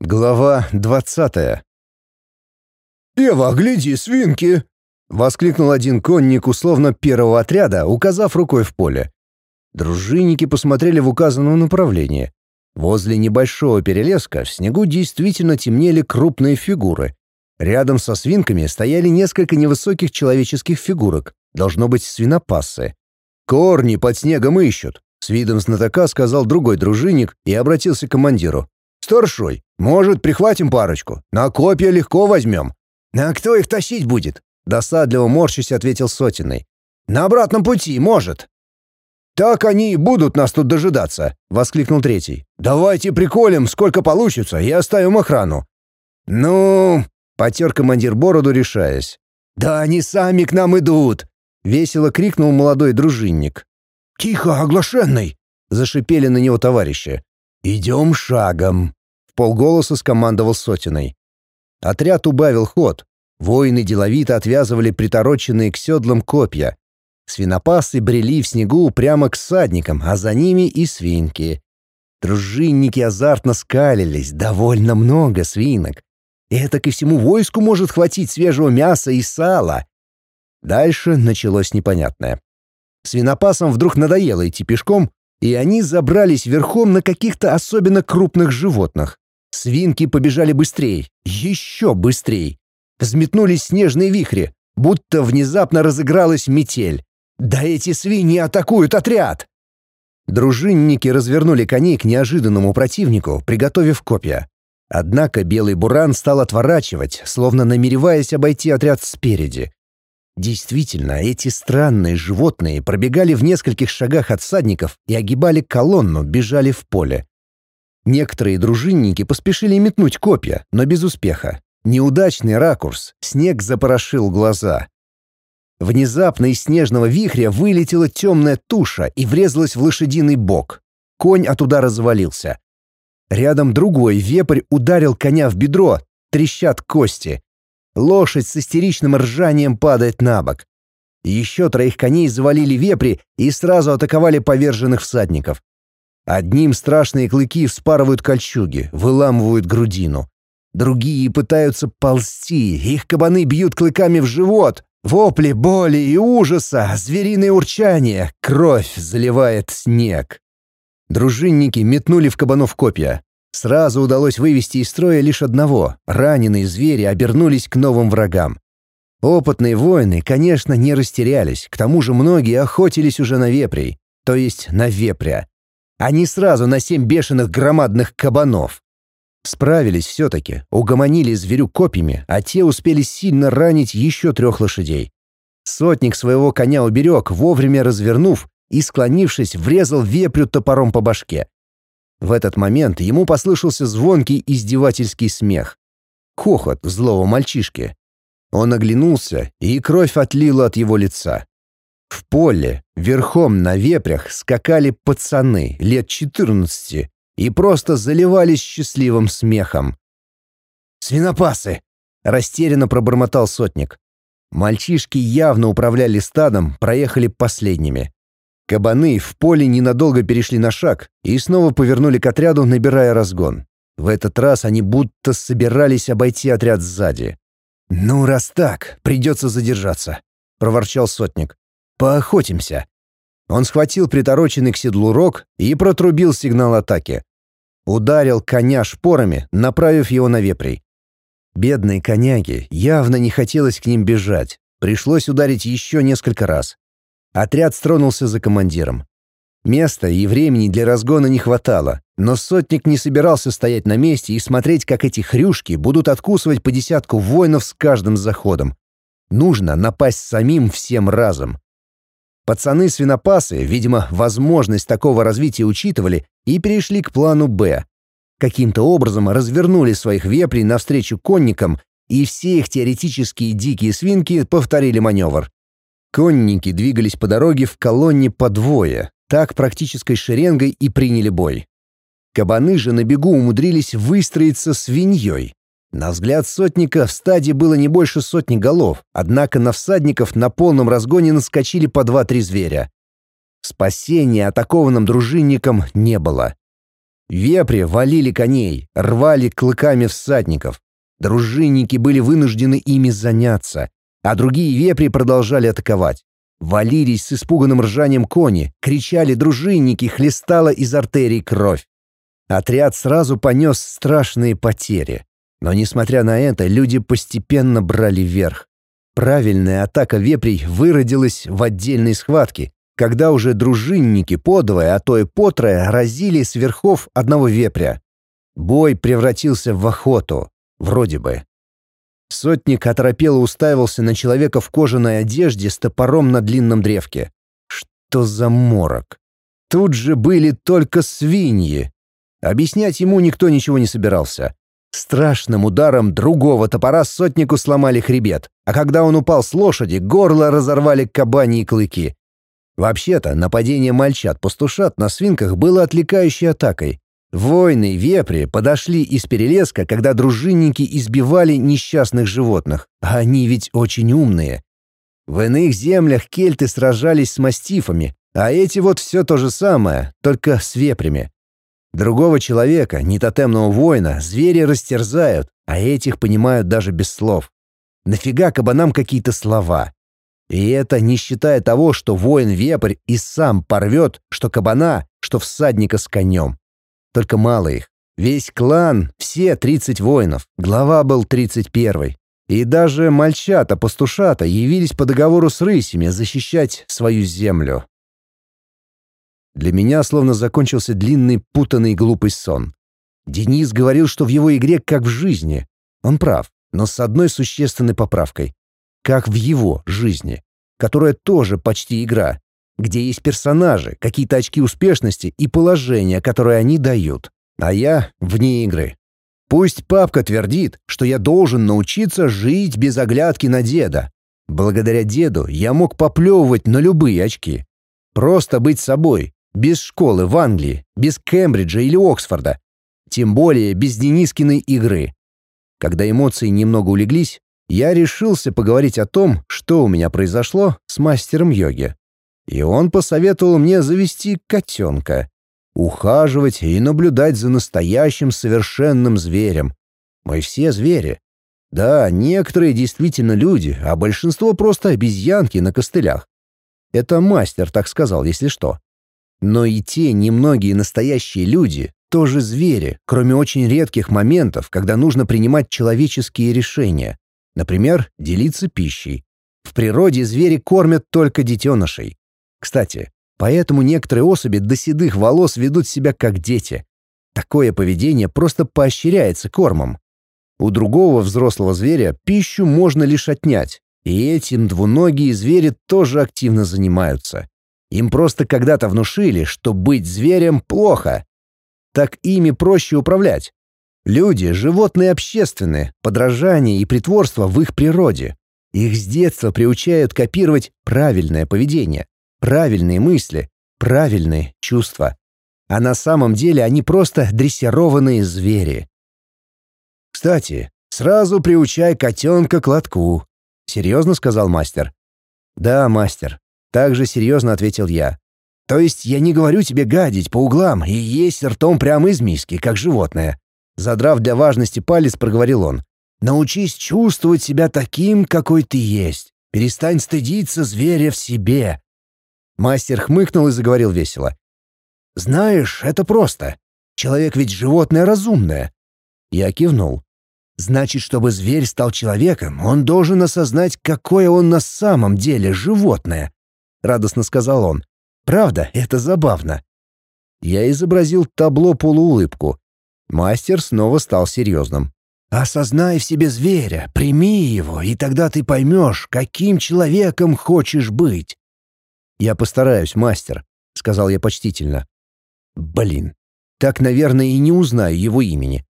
Глава двадцатая. «Ева, гляди, свинки!» — воскликнул один конник условно первого отряда, указав рукой в поле. Дружинники посмотрели в указанном направлении. Возле небольшого перелеска в снегу действительно темнели крупные фигуры. Рядом со свинками стояли несколько невысоких человеческих фигурок, должно быть свинопассы. «Корни под снегом ищут», — с видом знатока сказал другой дружинник и обратился к командиру. «Старшой, может, прихватим парочку? На копья легко возьмем». «А кто их тащить будет?» Досадливо морщись ответил Сотиной. «На обратном пути, может». «Так они и будут нас тут дожидаться», — воскликнул третий. «Давайте приколем, сколько получится, и оставим охрану». «Ну...» — потер командир бороду, решаясь. «Да они сами к нам идут!» — весело крикнул молодой дружинник. «Тихо, оглашенный!» — зашипели на него товарищи. «Идем шагом», — в полголоса скомандовал Сотиной. Отряд убавил ход. Воины деловито отвязывали притороченные к седлам копья. Свинопасы брели в снегу прямо к садникам, а за ними и свинки. Дружинники азартно скалились, довольно много свинок. Это ко всему войску может хватить свежего мяса и сала. Дальше началось непонятное. Свинопасам вдруг надоело идти пешком, и они забрались верхом на каких-то особенно крупных животных. Свинки побежали быстрее, еще быстрее. Взметнулись снежные вихри, будто внезапно разыгралась метель. «Да эти свиньи атакуют отряд!» Дружинники развернули коней к неожиданному противнику, приготовив копья. Однако белый буран стал отворачивать, словно намереваясь обойти отряд спереди. Действительно, эти странные животные пробегали в нескольких шагах от садников и огибали колонну, бежали в поле. Некоторые дружинники поспешили метнуть копья, но без успеха. Неудачный ракурс, снег запорошил глаза. Внезапно из снежного вихря вылетела темная туша и врезалась в лошадиный бок. Конь от удара завалился. Рядом другой вепрь ударил коня в бедро, трещат кости. Лошадь с истеричным ржанием падает на бок. Еще троих коней завалили вепри и сразу атаковали поверженных всадников. Одним страшные клыки вспарывают кольчуги, выламывают грудину. Другие пытаются ползти, их кабаны бьют клыками в живот. Вопли боли и ужаса, звериное урчание, кровь заливает снег. Дружинники метнули в кабанов копья. Сразу удалось вывести из строя лишь одного. Раненые звери обернулись к новым врагам. Опытные воины, конечно, не растерялись, к тому же многие охотились уже на вепрей, то есть на вепря. Они сразу на семь бешеных громадных кабанов. Справились все-таки, угомонили зверю копьями, а те успели сильно ранить еще трех лошадей. Сотник своего коня уберег, вовремя развернув и, склонившись, врезал вепрю топором по башке. В этот момент ему послышался звонкий издевательский смех. Хохот злого мальчишки. Он оглянулся, и кровь отлила от его лица. В поле, верхом на вепрях, скакали пацаны лет 14 и просто заливались счастливым смехом. «Свинопасы!» — растерянно пробормотал сотник. Мальчишки явно управляли стадом, проехали последними. Кабаны в поле ненадолго перешли на шаг и снова повернули к отряду, набирая разгон. В этот раз они будто собирались обойти отряд сзади. «Ну, раз так, придется задержаться», — проворчал сотник. «Поохотимся». Он схватил притороченный к седлу рог и протрубил сигнал атаки. Ударил коня шпорами, направив его на вепрей. Бедные коняги, явно не хотелось к ним бежать. Пришлось ударить еще несколько раз. Отряд стронулся за командиром. Места и времени для разгона не хватало, но сотник не собирался стоять на месте и смотреть, как эти хрюшки будут откусывать по десятку воинов с каждым заходом. Нужно напасть самим всем разом. Пацаны-свинопасы, видимо, возможность такого развития учитывали и перешли к плану «Б». Каким-то образом развернули своих вепрей навстречу конникам, и все их теоретические дикие свинки повторили маневр. Конники двигались по дороге в колонне по двое, так практической шеренгой и приняли бой. Кабаны же на бегу умудрились выстроиться свиньей. На взгляд сотника в стаде было не больше сотни голов, однако на всадников на полном разгоне наскочили по два-три зверя. Спасения атакованным дружинникам не было. Вепри валили коней, рвали клыками всадников. Дружинники были вынуждены ими заняться, а другие вепри продолжали атаковать. Валились с испуганным ржанием кони, кричали дружинники, хлестала из артерий кровь. Отряд сразу понес страшные потери. Но, несмотря на это, люди постепенно брали верх. Правильная атака вепрей выродилась в отдельной схватке, когда уже дружинники подвое, а то и потрое разили с верхов одного вепря. Бой превратился в охоту. Вроде бы. Сотник оторопело уставился на человека в кожаной одежде с топором на длинном древке. Что за морок? Тут же были только свиньи. Объяснять ему никто ничего не собирался. Страшным ударом другого топора сотнику сломали хребет, а когда он упал с лошади, горло разорвали кабани и клыки. Вообще-то, нападение мальчат-пастушат на свинках было отвлекающей атакой. Войны вепри подошли из перелеска, когда дружинники избивали несчастных животных, а они ведь очень умные. В иных землях кельты сражались с мастифами, а эти вот все то же самое, только с вепрями. Другого человека, не тотемного воина, звери растерзают, а этих понимают даже без слов. Нафига кабанам какие-то слова? И это не считая того, что воин-вепрь и сам порвет, что кабана, что всадника с конем. Только мало их. Весь клан, все 30 воинов, глава был 31-й. И даже мальчата-пастушата явились по договору с рысями защищать свою землю. Для меня словно закончился длинный, путанный, глупый сон. Денис говорил, что в его игре как в жизни. Он прав, но с одной существенной поправкой. Как в его жизни, которая тоже почти игра, где есть персонажи, какие-то очки успешности и положения, которые они дают. А я вне игры. Пусть папка твердит, что я должен научиться жить без оглядки на деда. Благодаря деду я мог поплевывать на любые очки. Просто быть собой, без школы в Англии, без Кембриджа или Оксфорда. Тем более без Денискиной игры. Когда эмоции немного улеглись, я решился поговорить о том, что у меня произошло с мастером йоги. И он посоветовал мне завести котенка, ухаживать и наблюдать за настоящим совершенным зверем. Мы все звери. Да, некоторые действительно люди, а большинство просто обезьянки на костылях. Это мастер так сказал, если что. Но и те немногие настоящие люди тоже звери, кроме очень редких моментов, когда нужно принимать человеческие решения. Например, делиться пищей. В природе звери кормят только детенышей. Кстати, поэтому некоторые особи до седых волос ведут себя как дети. Такое поведение просто поощряется кормом. У другого взрослого зверя пищу можно лишь отнять, и этим двуногие звери тоже активно занимаются. Им просто когда-то внушили, что быть зверем плохо. Так ими проще управлять. Люди — животные общественные, подражание и притворство в их природе. Их с детства приучают копировать правильное поведение, правильные мысли, правильные чувства. А на самом деле они просто дрессированные звери. «Кстати, сразу приучай котенка к лотку», — серьезно сказал мастер. «Да, мастер, также серьезно ответил я. То есть я не говорю тебе гадить по углам и есть ртом прямо из миски, как животное. Задрав для важности палец, проговорил он. Научись чувствовать себя таким, какой ты есть. Перестань стыдиться зверя в себе. Мастер хмыкнул и заговорил весело. Знаешь, это просто. Человек ведь животное разумное. Я кивнул. Значит, чтобы зверь стал человеком, он должен осознать, какое он на самом деле животное радостно сказал он. Правда, это забавно. Я изобразил табло полуулыбку. Мастер снова стал серьезным. «Осознай в себе зверя, прими его, и тогда ты поймешь, каким человеком хочешь быть». «Я постараюсь, мастер», — сказал я почтительно. «Блин, так, наверное, и не узнаю его имени».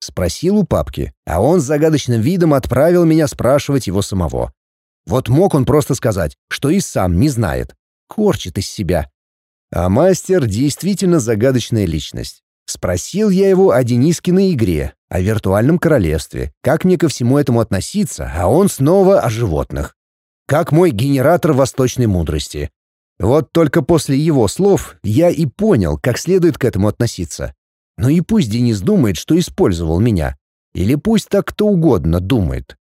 Спросил у папки, а он с загадочным видом отправил меня спрашивать его самого. Вот мог он просто сказать, что и сам не знает. Корчит из себя. А мастер действительно загадочная личность. Спросил я его о Денискиной игре, о виртуальном королевстве, как мне ко всему этому относиться, а он снова о животных. Как мой генератор восточной мудрости. Вот только после его слов я и понял, как следует к этому относиться. Ну и пусть Денис думает, что использовал меня. Или пусть так кто угодно думает.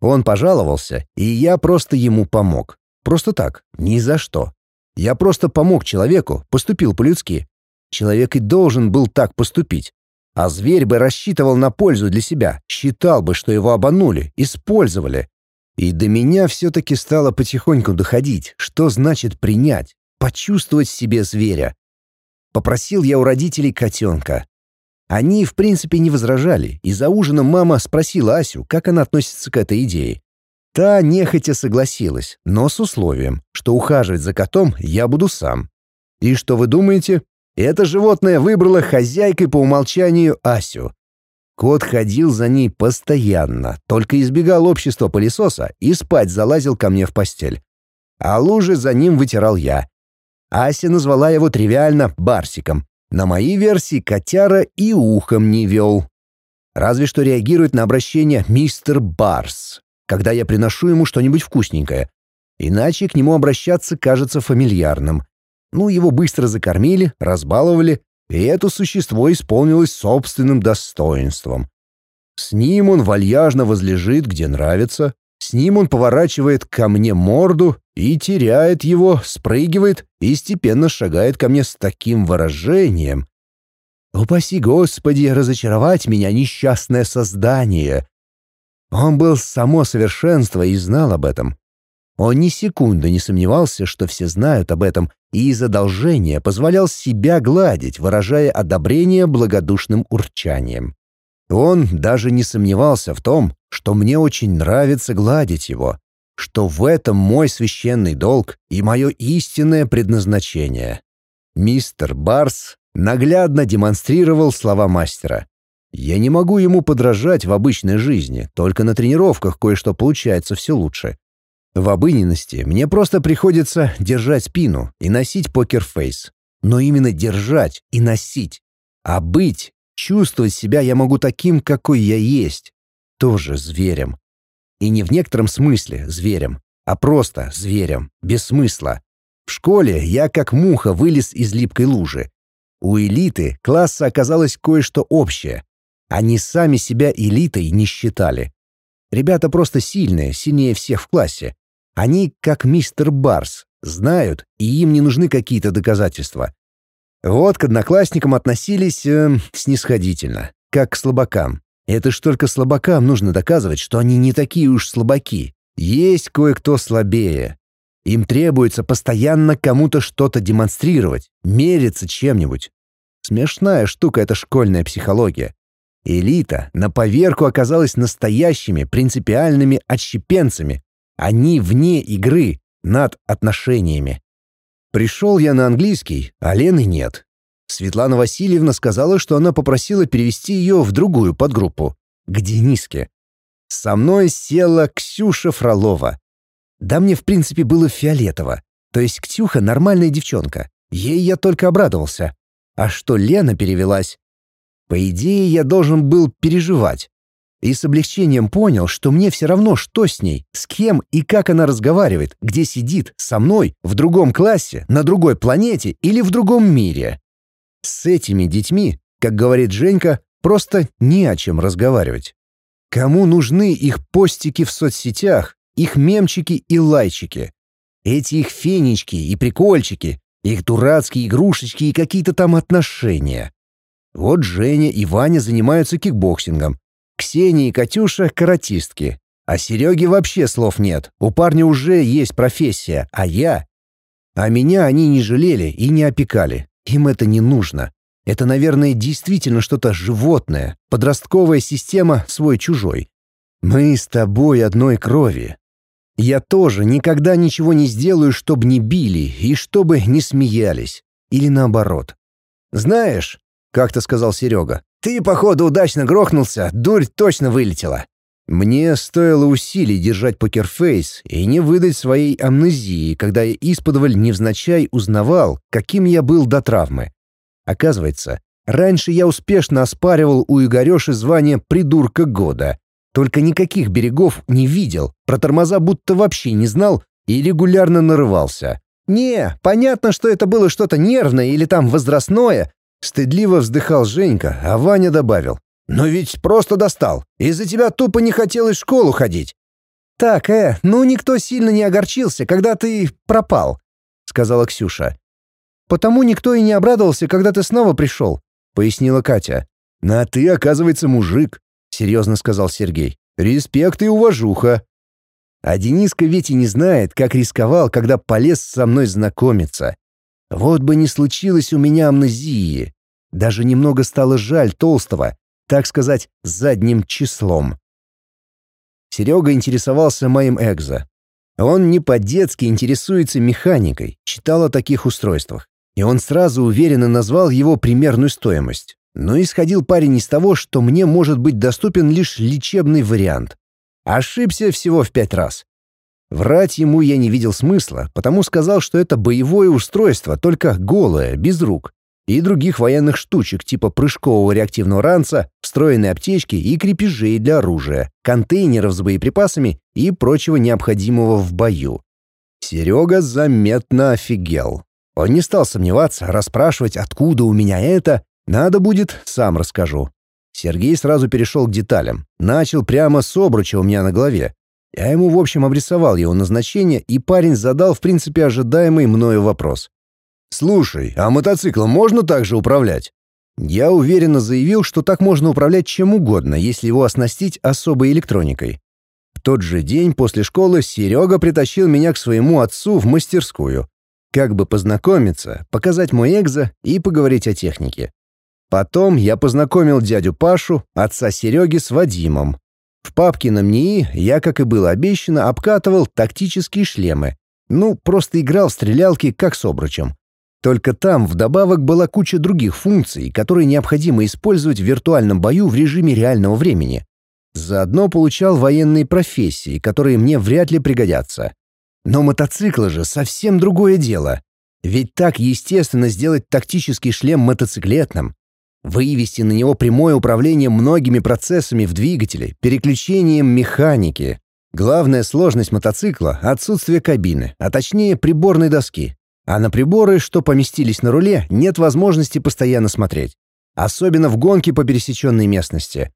Он пожаловался, и я просто ему помог. Просто так, ни за что. Я просто помог человеку, поступил по-людски. Человек и должен был так поступить. А зверь бы рассчитывал на пользу для себя, считал бы, что его обманули, использовали. И до меня все-таки стало потихоньку доходить, что значит принять, почувствовать в себе зверя. Попросил я у родителей котенка. Они, в принципе, не возражали, и за ужином мама спросила Асю, как она относится к этой идее. Та нехотя согласилась, но с условием, что ухаживать за котом я буду сам. И что вы думаете? Это животное выбрало хозяйкой по умолчанию Асю. Кот ходил за ней постоянно, только избегал общества пылесоса и спать залазил ко мне в постель. А лужи за ним вытирал я. Ася назвала его тривиально «барсиком». На моей версии котяра и ухом не вел. Разве что реагирует на обращение «мистер Барс», когда я приношу ему что-нибудь вкусненькое. Иначе к нему обращаться кажется фамильярным. Ну, его быстро закормили, разбаловали, и это существо исполнилось собственным достоинством. С ним он вальяжно возлежит, где нравится, с ним он поворачивает ко мне морду и теряет его, спрыгивает и степенно шагает ко мне с таким выражением. «Упаси Господи, разочаровать меня, несчастное создание!» Он был само совершенство и знал об этом. Он ни секунды не сомневался, что все знают об этом, и из одолжения позволял себя гладить, выражая одобрение благодушным урчанием. Он даже не сомневался в том, что мне очень нравится гладить его, что в этом мой священный долг и мое истинное предназначение. Мистер Барс наглядно демонстрировал слова мастера. Я не могу ему подражать в обычной жизни, только на тренировках кое-что получается все лучше. В обыденности мне просто приходится держать спину и носить покерфейс. Но именно держать и носить. А быть, чувствовать себя я могу таким, какой я есть. Тоже зверем. И не в некотором смысле зверем, а просто зверем, без смысла. В школе я как муха вылез из липкой лужи. У элиты класса оказалось кое-что общее. Они сами себя элитой не считали. Ребята просто сильные, сильнее всех в классе. Они, как мистер Барс, знают, и им не нужны какие-то доказательства. Вот к одноклассникам относились э, снисходительно, как к слабакам. Это ж только слабакам нужно доказывать, что они не такие уж слабаки. Есть кое-кто слабее. Им требуется постоянно кому-то что-то демонстрировать, мериться чем-нибудь. Смешная штука — это школьная психология. Элита на поверку оказалась настоящими принципиальными отщепенцами, они вне игры, над отношениями. Пришел я на английский, а Лены нет. Светлана Васильевна сказала, что она попросила перевести ее в другую подгруппу, к Дениске. Со мной села Ксюша Фролова. Да мне, в принципе, было фиолетово. То есть Ксюха нормальная девчонка. Ей я только обрадовался. А что Лена перевелась? По идее, я должен был переживать и с облегчением понял, что мне все равно, что с ней, с кем и как она разговаривает, где сидит, со мной, в другом классе, на другой планете или в другом мире. С этими детьми, как говорит Женька, просто не о чем разговаривать. Кому нужны их постики в соцсетях, их мемчики и лайчики? Эти их фенечки и прикольчики, их дурацкие игрушечки и какие-то там отношения. Вот Женя и Ваня занимаются кикбоксингом, Ксения и Катюша — каратистки. А Сереге вообще слов нет. У парня уже есть профессия, а я... А меня они не жалели и не опекали. Им это не нужно. Это, наверное, действительно что-то животное, подростковая система свой-чужой. Мы с тобой одной крови. Я тоже никогда ничего не сделаю, чтобы не били и чтобы не смеялись. Или наоборот. «Знаешь», — как-то сказал Серега, «Ты, походу, удачно грохнулся, дурь точно вылетела». Мне стоило усилий держать покерфейс и не выдать своей амнезии, когда я исподволь невзначай узнавал, каким я был до травмы. Оказывается, раньше я успешно оспаривал у Игореши звание «придурка года». Только никаких берегов не видел, про тормоза будто вообще не знал и регулярно нарывался. Не, понятно, что это было что-то нервное или там возрастное, Стыдливо вздыхал Женька, а Ваня добавил. «Но ведь просто достал. Из-за тебя тупо не хотелось в школу ходить». «Так, э, ну никто сильно не огорчился, когда ты пропал», — сказала Ксюша. «Потому никто и не обрадовался, когда ты снова пришел», — пояснила Катя. «А ты, оказывается, мужик», — серьезно сказал Сергей. «Респект и уважуха». А Дениска ведь и не знает, как рисковал, когда полез со мной знакомиться. Вот бы не случилось у меня амнезии. Даже немного стало жаль Толстого, так сказать, задним числом. Серега интересовался моим экзо. Он не по-детски интересуется механикой, читал о таких устройствах. И он сразу уверенно назвал его примерную стоимость. Но исходил парень из того, что мне может быть доступен лишь лечебный вариант. Ошибся всего в пять раз. Врать ему я не видел смысла, потому сказал, что это боевое устройство, только голое, без рук, и других военных штучек типа прыжкового реактивного ранца, встроенной аптечки и крепежей для оружия, контейнеров с боеприпасами и прочего необходимого в бою. Серега заметно офигел. Он не стал сомневаться, расспрашивать, откуда у меня это, надо будет, сам расскажу. Сергей сразу перешел к деталям. Начал прямо с обруча у меня на голове. Я ему, в общем, обрисовал его назначение, и парень задал, в принципе, ожидаемый мною вопрос. «Слушай, а мотоциклом можно также управлять?» Я уверенно заявил, что так можно управлять чем угодно, если его оснастить особой электроникой. В тот же день после школы Серега притащил меня к своему отцу в мастерскую. Как бы познакомиться, показать мой экзо и поговорить о технике. Потом я познакомил дядю Пашу, отца Сереги, с Вадимом. В папке на МНИИ я, как и было обещано, обкатывал тактические шлемы. Ну, просто играл в стрелялки, как с обручем. Только там вдобавок была куча других функций, которые необходимо использовать в виртуальном бою в режиме реального времени. Заодно получал военные профессии, которые мне вряд ли пригодятся. Но мотоциклы же совсем другое дело. Ведь так естественно сделать тактический шлем мотоциклетным. Вывести на него прямое управление многими процессами в двигателе, переключением механики. Главная сложность мотоцикла — отсутствие кабины, а точнее приборной доски. А на приборы, что поместились на руле, нет возможности постоянно смотреть. Особенно в гонке по пересеченной местности.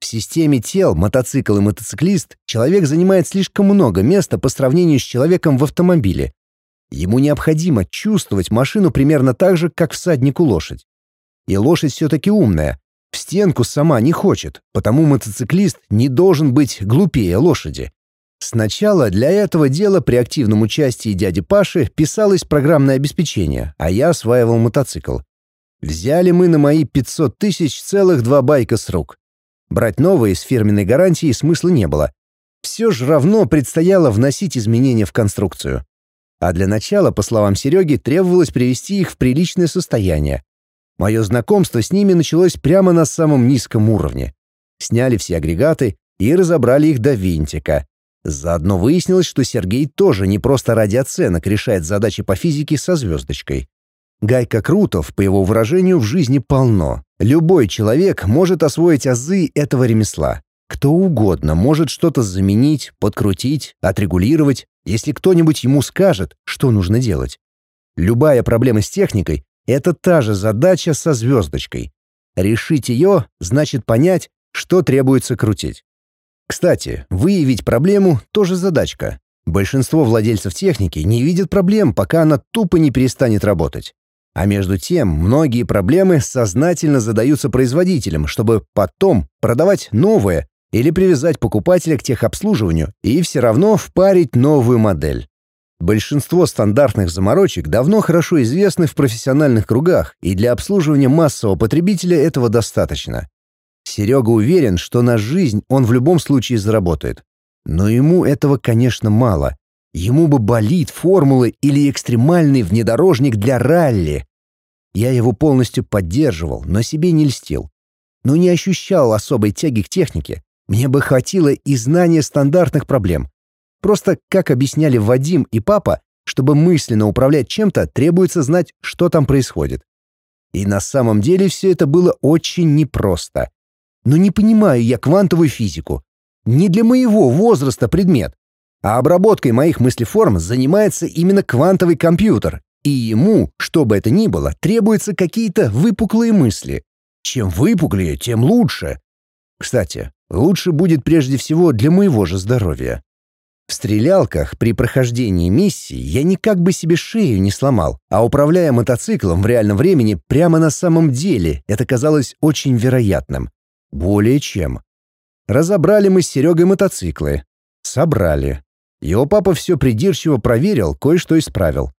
В системе тел мотоцикл и мотоциклист человек занимает слишком много места по сравнению с человеком в автомобиле. Ему необходимо чувствовать машину примерно так же, как всаднику лошадь. И лошадь все-таки умная. В стенку сама не хочет, потому мотоциклист не должен быть глупее лошади. Сначала для этого дела при активном участии дяди Паши писалось программное обеспечение, а я осваивал мотоцикл. Взяли мы на мои 500 тысяч целых два байка с рук. Брать новые с фирменной гарантией смысла не было. Все же равно предстояло вносить изменения в конструкцию. А для начала, по словам Сереги, требовалось привести их в приличное состояние. Мое знакомство с ними началось прямо на самом низком уровне. Сняли все агрегаты и разобрали их до винтика. Заодно выяснилось, что Сергей тоже не просто ради оценок решает задачи по физике со звездочкой. Гайка Крутов, по его выражению, в жизни полно. Любой человек может освоить азы этого ремесла. Кто угодно может что-то заменить, подкрутить, отрегулировать, если кто-нибудь ему скажет, что нужно делать. Любая проблема с техникой — это та же задача со звездочкой. Решить ее значит понять, что требуется крутить. Кстати, выявить проблему — тоже задачка. Большинство владельцев техники не видят проблем, пока она тупо не перестанет работать. А между тем, многие проблемы сознательно задаются производителям, чтобы потом продавать новое или привязать покупателя к техобслуживанию и все равно впарить новую модель. Большинство стандартных заморочек давно хорошо известны в профессиональных кругах, и для обслуживания массового потребителя этого достаточно. Серега уверен, что на жизнь он в любом случае заработает. Но ему этого, конечно, мало. Ему бы болит формулы или экстремальный внедорожник для ралли. Я его полностью поддерживал, но себе не льстил. Но не ощущал особой тяги к технике. Мне бы хватило и знания стандартных проблем. Просто, как объясняли Вадим и папа, чтобы мысленно управлять чем-то, требуется знать, что там происходит. И на самом деле все это было очень непросто. Но не понимаю я квантовую физику. Не для моего возраста предмет. А обработкой моих мыслеформ занимается именно квантовый компьютер. И ему, что бы это ни было, требуются какие-то выпуклые мысли. Чем выпуклее, тем лучше. Кстати, лучше будет прежде всего для моего же здоровья. В стрелялках при прохождении миссии я никак бы себе шею не сломал, а управляя мотоциклом в реальном времени прямо на самом деле это казалось очень вероятным. Более чем. Разобрали мы с Серегой мотоциклы. Собрали. Его папа все придирчиво проверил, кое-что исправил.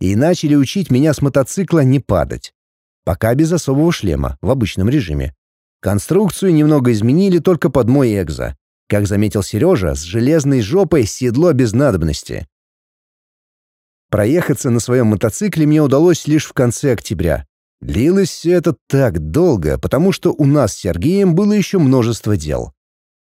И начали учить меня с мотоцикла не падать. Пока без особого шлема, в обычном режиме. Конструкцию немного изменили только под мой экзо. Как заметил Сережа, с железной жопой седло без надобности. Проехаться на своем мотоцикле мне удалось лишь в конце октября. Длилось все это так долго, потому что у нас с Сергеем было еще множество дел.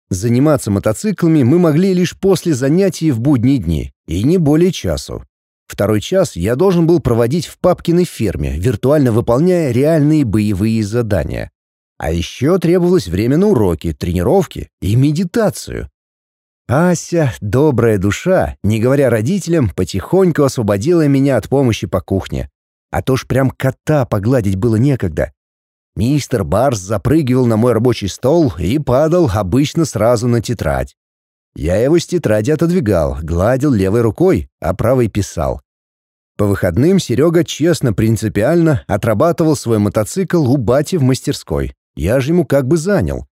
Заниматься мотоциклами мы могли лишь после занятий в будние дни, и не более часу. Второй час я должен был проводить в папкиной ферме, виртуально выполняя реальные боевые задания. А еще требовалось время на уроки, тренировки и медитацию. Ася, добрая душа, не говоря родителям, потихоньку освободила меня от помощи по кухне. А то ж прям кота погладить было некогда. Мистер Барс запрыгивал на мой рабочий стол и падал обычно сразу на тетрадь. Я его с тетради отодвигал, гладил левой рукой, а правой писал. По выходным Серега честно, принципиально отрабатывал свой мотоцикл у бати в мастерской. Я же ему как бы занял.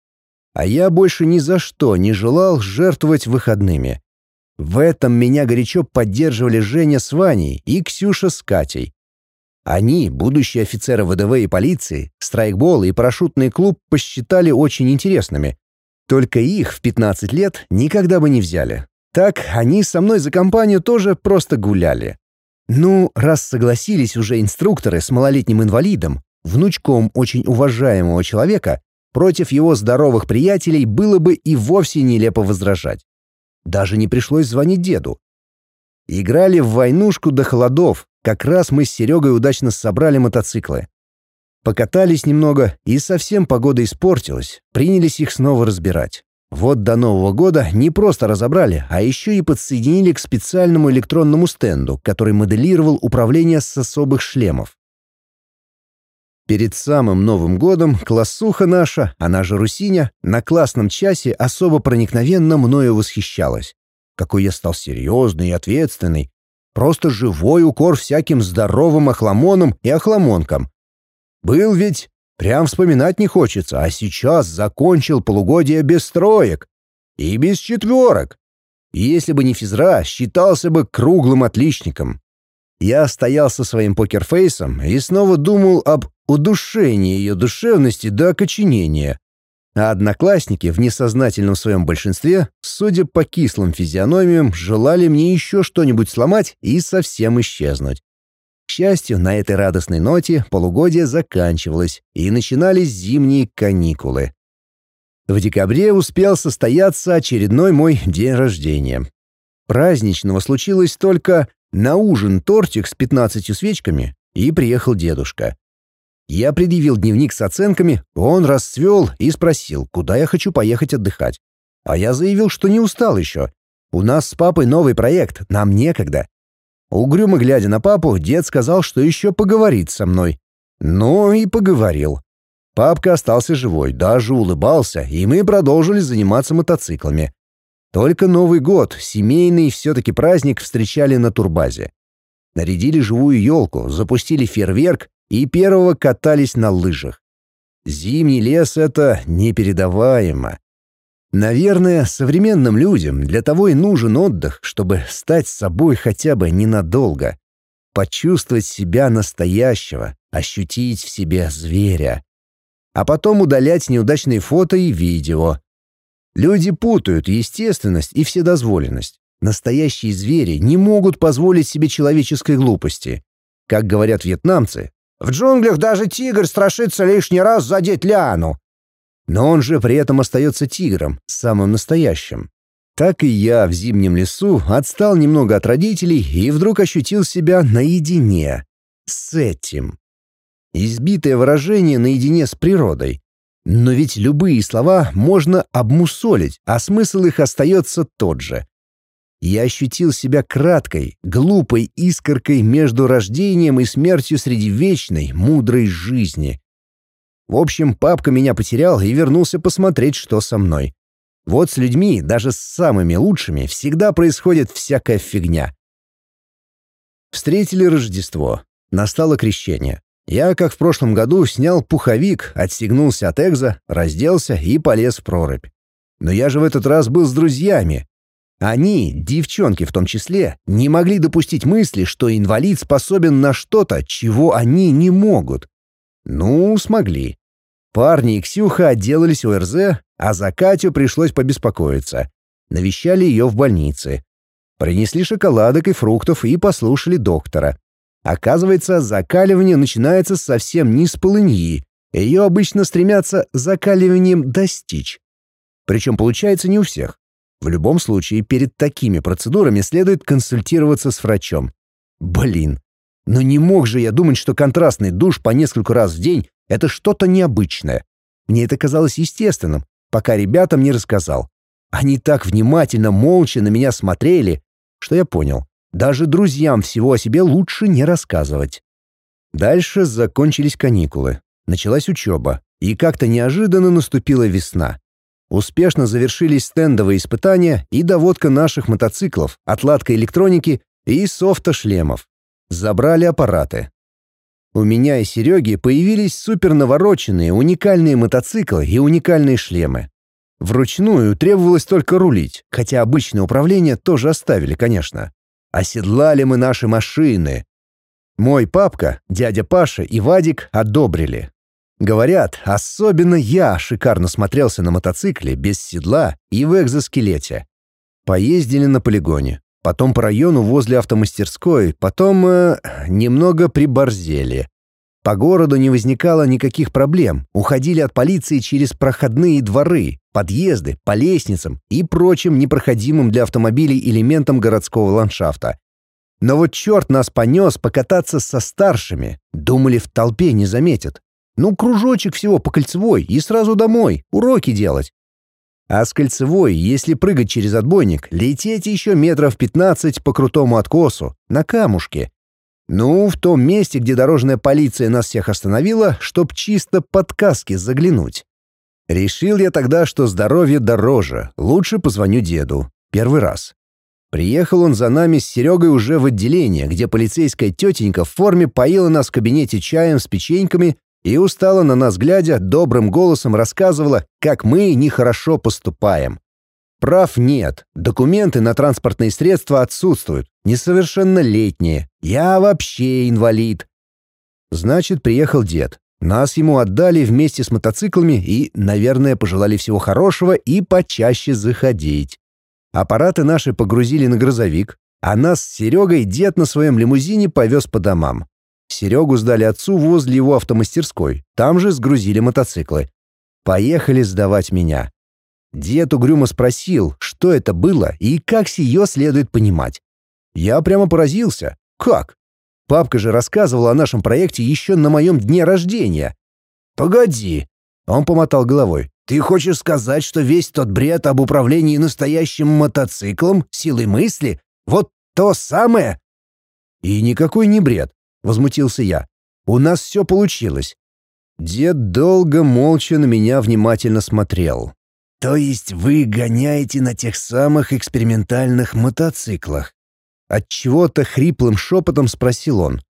А я больше ни за что не желал жертвовать выходными. В этом меня горячо поддерживали Женя с Ваней и Ксюша с Катей. Они, будущие офицеры ВДВ и полиции, страйкбол и парашютный клуб посчитали очень интересными. Только их в 15 лет никогда бы не взяли. Так они со мной за компанию тоже просто гуляли. Ну, раз согласились уже инструкторы с малолетним инвалидом, внучком очень уважаемого человека, против его здоровых приятелей было бы и вовсе нелепо возражать. Даже не пришлось звонить деду. Играли в войнушку до холодов, как раз мы с Серегой удачно собрали мотоциклы. Покатались немного, и совсем погода испортилась, принялись их снова разбирать. Вот до Нового года не просто разобрали, а еще и подсоединили к специальному электронному стенду, который моделировал управление с особых шлемов. Перед самым Новым годом классуха наша, она же Русиня, на классном часе особо проникновенно мною восхищалась. Какой я стал серьезный и ответственный. Просто живой укор всяким здоровым охламонам и охламонкам. Был ведь, прям вспоминать не хочется, а сейчас закончил полугодие без строек. И без четверок. И если бы не физра, считался бы круглым отличником. Я стоял со своим покерфейсом и снова думал об удушении ее душевности до окоченения. А одноклассники в несознательном своем большинстве, судя по кислым физиономиям, желали мне еще что-нибудь сломать и совсем исчезнуть. К счастью, на этой радостной ноте полугодие заканчивалось, и начинались зимние каникулы. В декабре успел состояться очередной мой день рождения. Праздничного случилось только на ужин тортик с 15 свечками, и приехал дедушка. Я предъявил дневник с оценками, он расцвел и спросил, куда я хочу поехать отдыхать. А я заявил, что не устал еще. У нас с папой новый проект, нам некогда. Угрюмо глядя на папу, дед сказал, что еще поговорит со мной. Ну и поговорил. Папка остался живой, даже улыбался, и мы продолжили заниматься мотоциклами. Только Новый год, семейный все-таки праздник встречали на турбазе. Нарядили живую елку, запустили фейерверк и первого катались на лыжах. Зимний лес — это непередаваемо. Наверное, современным людям для того и нужен отдых, чтобы стать собой хотя бы ненадолго. Почувствовать себя настоящего, ощутить в себе зверя. А потом удалять неудачные фото и видео, Люди путают естественность и вседозволенность. Настоящие звери не могут позволить себе человеческой глупости. Как говорят вьетнамцы, в джунглях даже тигр страшится лишний раз задеть лиану. Но он же при этом остается тигром, самым настоящим. Так и я в зимнем лесу отстал немного от родителей и вдруг ощутил себя наедине с этим. Избитое выражение наедине с природой. Но ведь любые слова можно обмусолить, а смысл их остается тот же. Я ощутил себя краткой, глупой искоркой между рождением и смертью среди вечной, мудрой жизни. В общем, папка меня потерял и вернулся посмотреть, что со мной. Вот с людьми, даже с самыми лучшими, всегда происходит всякая фигня. Встретили Рождество. Настало крещение. Я, как в прошлом году, снял пуховик, отстегнулся от экза, разделся и полез в прорубь. Но я же в этот раз был с друзьями. Они, девчонки в том числе, не могли допустить мысли, что инвалид способен на что-то, чего они не могут. Ну, смогли. Парни и Ксюха отделались ОРЗ, а за Катю пришлось побеспокоиться. Навещали ее в больнице. Принесли шоколадок и фруктов и послушали доктора. Оказывается, закаливание начинается совсем не с полыньи. Ее обычно стремятся закаливанием достичь. Причем получается не у всех. В любом случае, перед такими процедурами следует консультироваться с врачом. Блин, но не мог же я думать, что контрастный душ по несколько раз в день — это что-то необычное. Мне это казалось естественным, пока ребятам не рассказал. Они так внимательно, молча на меня смотрели, что я понял. Даже друзьям всего о себе лучше не рассказывать. Дальше закончились каникулы. Началась учеба. И как-то неожиданно наступила весна. Успешно завершились стендовые испытания и доводка наших мотоциклов, отладка электроники и софта шлемов. Забрали аппараты. У меня и Сереги появились супер навороченные, уникальные мотоциклы и уникальные шлемы. Вручную требовалось только рулить, хотя обычное управление тоже оставили, конечно. Оседлали мы наши машины. Мой папка, дядя Паша и Вадик одобрили. Говорят, особенно я шикарно смотрелся на мотоцикле без седла и в экзоскелете. Поездили на полигоне, потом по району возле автомастерской, потом э, немного приборзели. По городу не возникало никаких проблем, уходили от полиции через проходные дворы, подъезды, по лестницам и прочим непроходимым для автомобилей элементам городского ландшафта. Но вот черт нас понес покататься со старшими. Думали, в толпе не заметят. Ну, кружочек всего по кольцевой и сразу домой, уроки делать. А с кольцевой, если прыгать через отбойник, лететь еще метров 15 по крутому откосу, на камушке. Ну, в том месте, где дорожная полиция нас всех остановила, чтоб чисто под каски заглянуть. Решил я тогда, что здоровье дороже, лучше позвоню деду. Первый раз. Приехал он за нами с Серегой уже в отделение, где полицейская тетенька в форме поила нас в кабинете чаем с печеньками и устала на нас глядя, добрым голосом рассказывала, как мы нехорошо поступаем. Прав нет, документы на транспортные средства отсутствуют, несовершеннолетние, я вообще инвалид. Значит, приехал дед. Нас ему отдали вместе с мотоциклами и, наверное, пожелали всего хорошего и почаще заходить. Аппараты наши погрузили на грузовик, а нас с Серегой дед на своем лимузине повез по домам. Серегу сдали отцу возле его автомастерской, там же сгрузили мотоциклы. Поехали сдавать меня. Дед угрюмо спросил, что это было и как сие следует понимать. Я прямо поразился. Как? Папка же рассказывал о нашем проекте еще на моем дне рождения. «Погоди!» Он помотал головой. «Ты хочешь сказать, что весь тот бред об управлении настоящим мотоциклом, силой мысли, вот то самое?» «И никакой не бред возмутился я. «У нас все получилось». Дед долго молча на меня внимательно смотрел. «То есть вы гоняете на тех самых экспериментальных мотоциклах?» От чего то хриплым шепотом спросил он.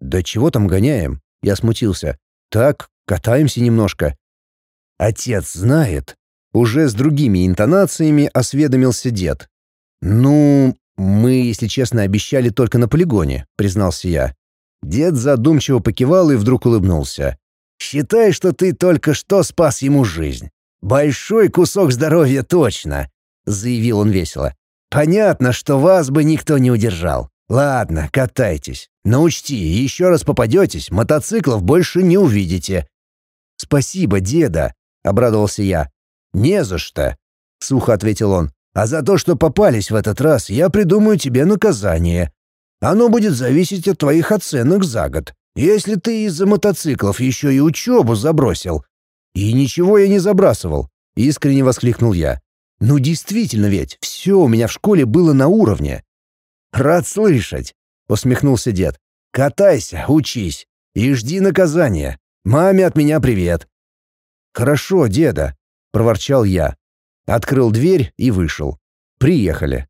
«Да чего там гоняем?» Я смутился. «Так, катаемся немножко». «Отец знает?» Уже с другими интонациями осведомился дед. «Ну, мы, если честно, обещали только на полигоне», — признался я. Дед задумчиво покивал и вдруг улыбнулся. «Считай, что ты только что спас ему жизнь. Большой кусок здоровья точно», — заявил он весело. «Понятно, что вас бы никто не удержал. Ладно, катайтесь. Но учти, еще раз попадетесь, мотоциклов больше не увидите». «Спасибо, деда», — обрадовался я. «Не за что», — сухо ответил он. «А за то, что попались в этот раз, я придумаю тебе наказание. Оно будет зависеть от твоих оценок за год. Если ты из-за мотоциклов еще и учебу забросил...» «И ничего я не забрасывал», — искренне воскликнул я. Ну действительно ведь, все у меня в школе было на уровне. Рад слышать, усмехнулся дед. Катайся, учись и жди наказания. Маме от меня привет. Хорошо, деда, проворчал я. Открыл дверь и вышел. Приехали.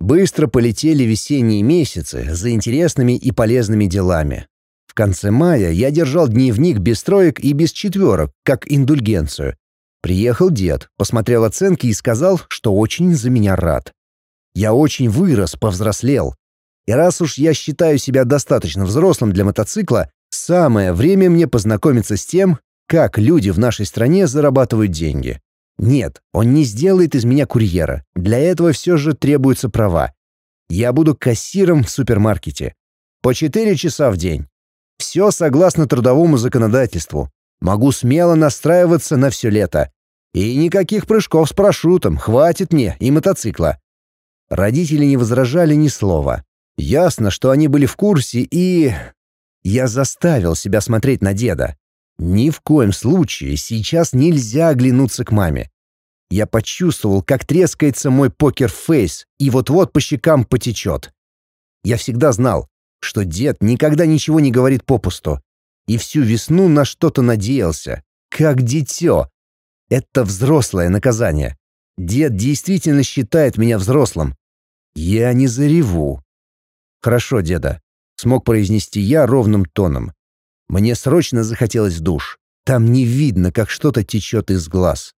Быстро полетели весенние месяцы за интересными и полезными делами. Конце мая я держал дневник без троек и без четверок, как индульгенцию. Приехал дед, посмотрел оценки и сказал, что очень за меня рад. Я очень вырос, повзрослел. И раз уж я считаю себя достаточно взрослым для мотоцикла, самое время мне познакомиться с тем, как люди в нашей стране зарабатывают деньги. Нет, он не сделает из меня курьера. Для этого все же требуются права. Я буду кассиром в супермаркете. По 4 часа в день. Все согласно трудовому законодательству. Могу смело настраиваться на все лето. И никаких прыжков с парашютом, хватит мне и мотоцикла. Родители не возражали ни слова. Ясно, что они были в курсе, и... Я заставил себя смотреть на деда. Ни в коем случае сейчас нельзя оглянуться к маме. Я почувствовал, как трескается мой покер-фейс, и вот-вот по щекам потечет. Я всегда знал, что дед никогда ничего не говорит попусту. И всю весну на что-то надеялся. Как дитё. Это взрослое наказание. Дед действительно считает меня взрослым. Я не зареву. Хорошо, деда. Смог произнести я ровным тоном. Мне срочно захотелось душ. Там не видно, как что-то течет из глаз.